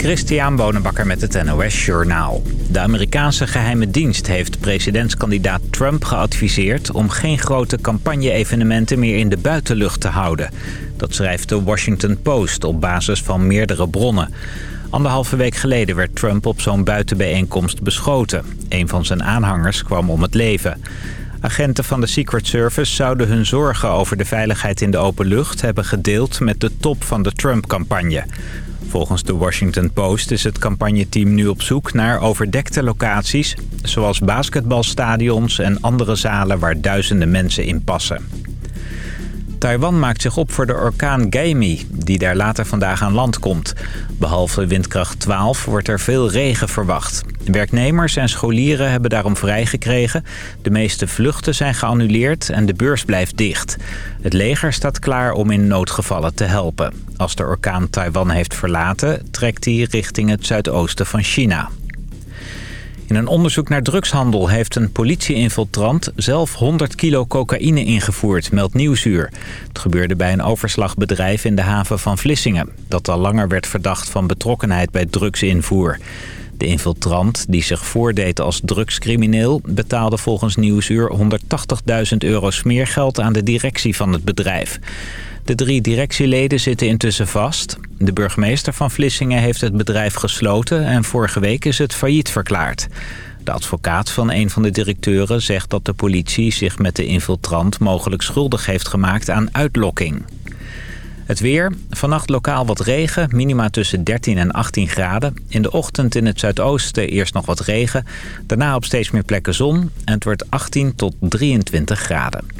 Christian Bonenbakker met het NOS Journaal. De Amerikaanse geheime dienst heeft presidentskandidaat Trump geadviseerd... om geen grote campagne-evenementen meer in de buitenlucht te houden. Dat schrijft de Washington Post op basis van meerdere bronnen. Anderhalve week geleden werd Trump op zo'n buitenbijeenkomst beschoten. Een van zijn aanhangers kwam om het leven. Agenten van de Secret Service zouden hun zorgen over de veiligheid in de open lucht... hebben gedeeld met de top van de Trump-campagne. Volgens de Washington Post is het campagneteam nu op zoek naar overdekte locaties... zoals basketbalstadions en andere zalen waar duizenden mensen in passen. Taiwan maakt zich op voor de orkaan Gaimi, die daar later vandaag aan land komt. Behalve windkracht 12 wordt er veel regen verwacht. Werknemers en scholieren hebben daarom vrijgekregen. De meeste vluchten zijn geannuleerd en de beurs blijft dicht. Het leger staat klaar om in noodgevallen te helpen. Als de orkaan Taiwan heeft verlaten, trekt hij richting het zuidoosten van China. In een onderzoek naar drugshandel heeft een politieinfiltrant zelf 100 kilo cocaïne ingevoerd, meldt Nieuwsuur. Het gebeurde bij een overslagbedrijf in de haven van Vlissingen, dat al langer werd verdacht van betrokkenheid bij drugsinvoer. De infiltrant, die zich voordeed als drugscrimineel... betaalde volgens Nieuwsuur 180.000 euro smeergeld aan de directie van het bedrijf. De drie directieleden zitten intussen vast. De burgemeester van Vlissingen heeft het bedrijf gesloten... en vorige week is het failliet verklaard. De advocaat van een van de directeuren zegt dat de politie zich met de infiltrant... mogelijk schuldig heeft gemaakt aan uitlokking. Het weer. Vannacht lokaal wat regen. Minima tussen 13 en 18 graden. In de ochtend in het zuidoosten eerst nog wat regen. Daarna op steeds meer plekken zon. En het wordt 18 tot 23 graden.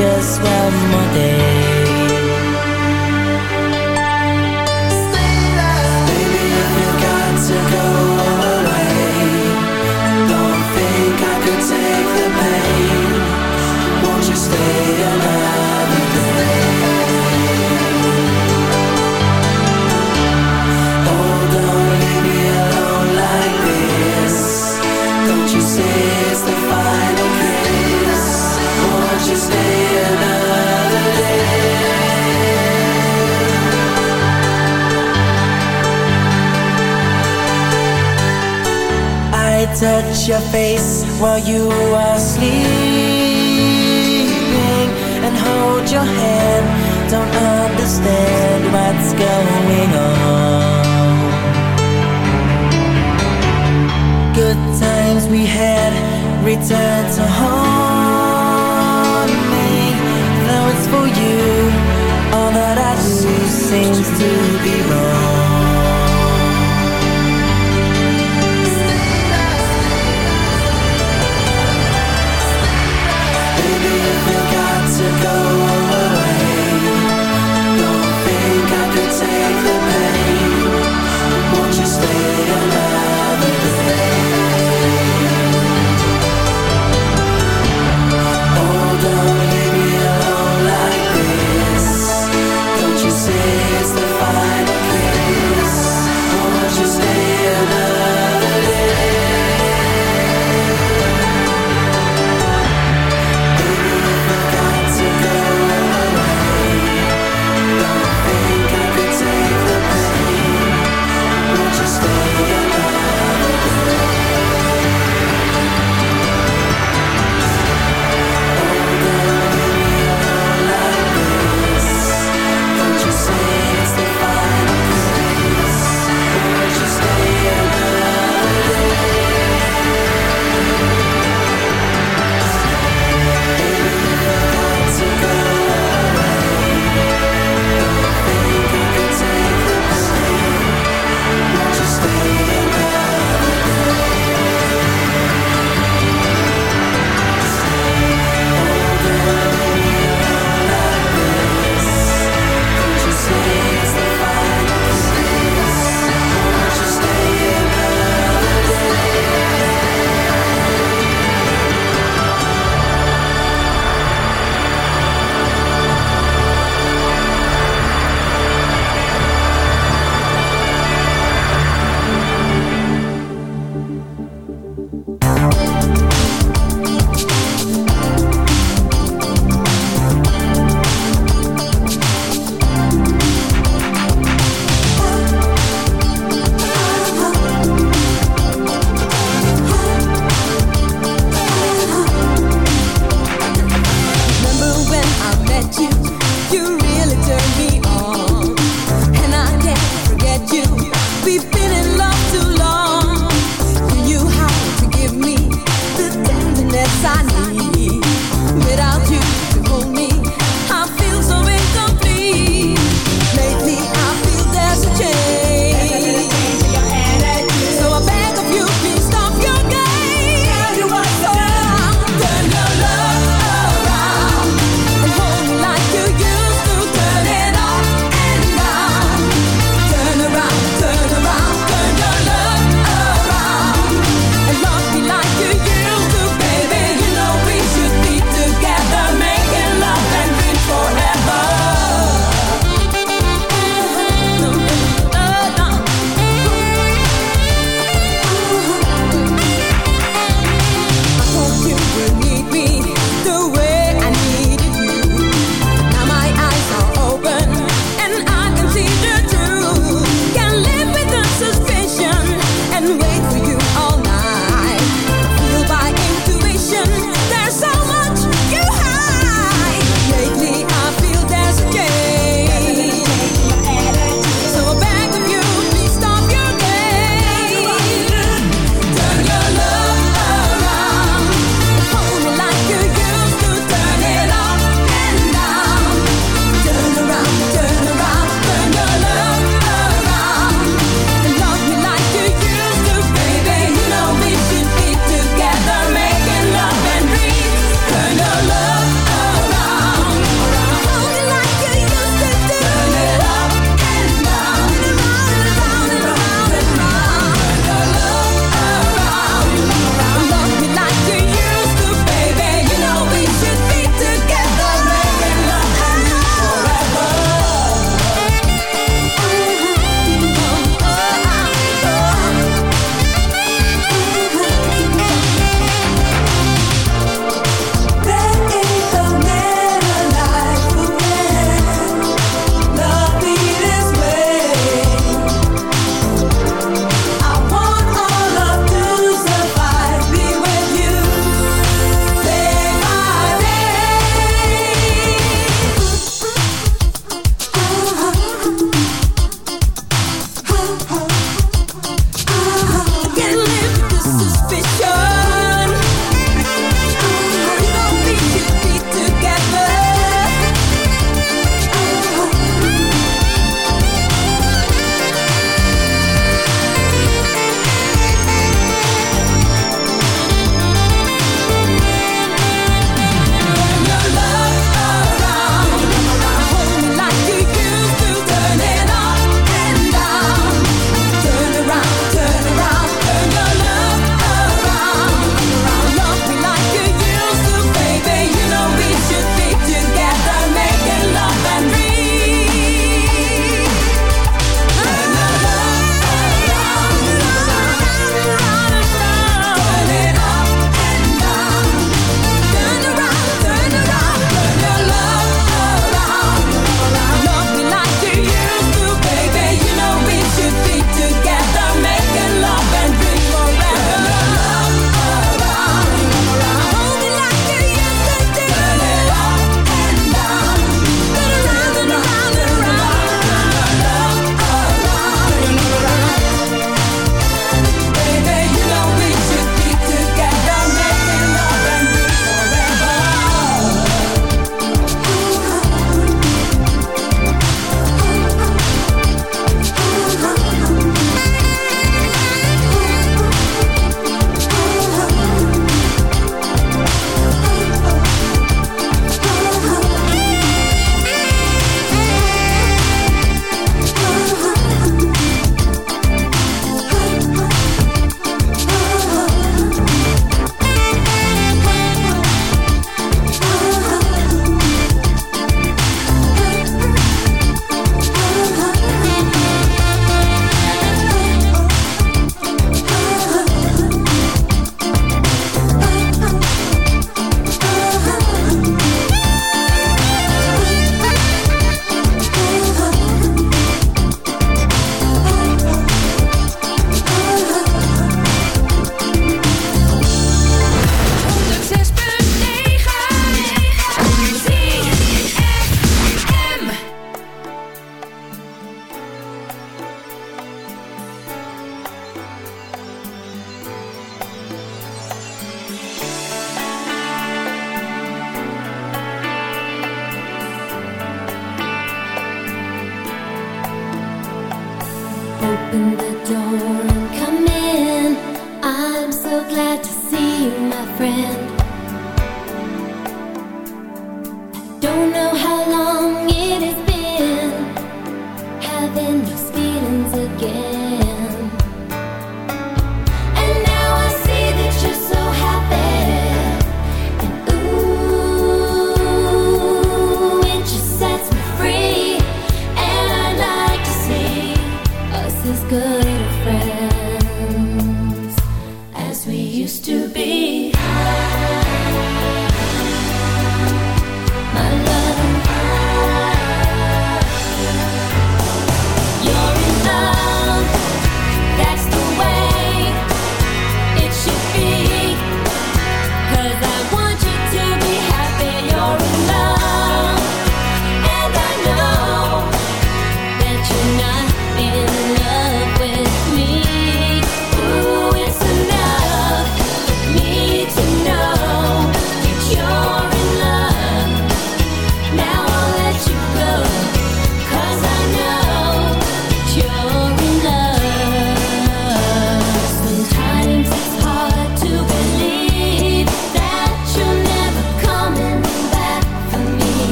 Just one more day? Face while you are sleeping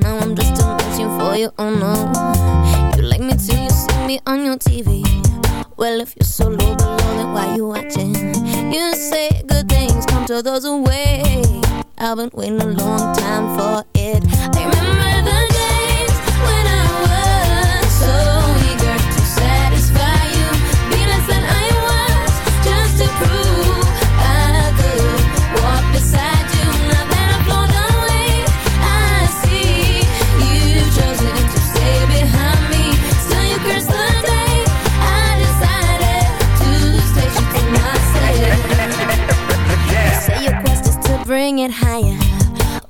now I'm just a machine for you, oh no. You like me till you see me on your TV Well, if you're so low below, then why you watching? You say good things come to those who wait. I've been waiting a long time for it. I remember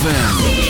ZFM.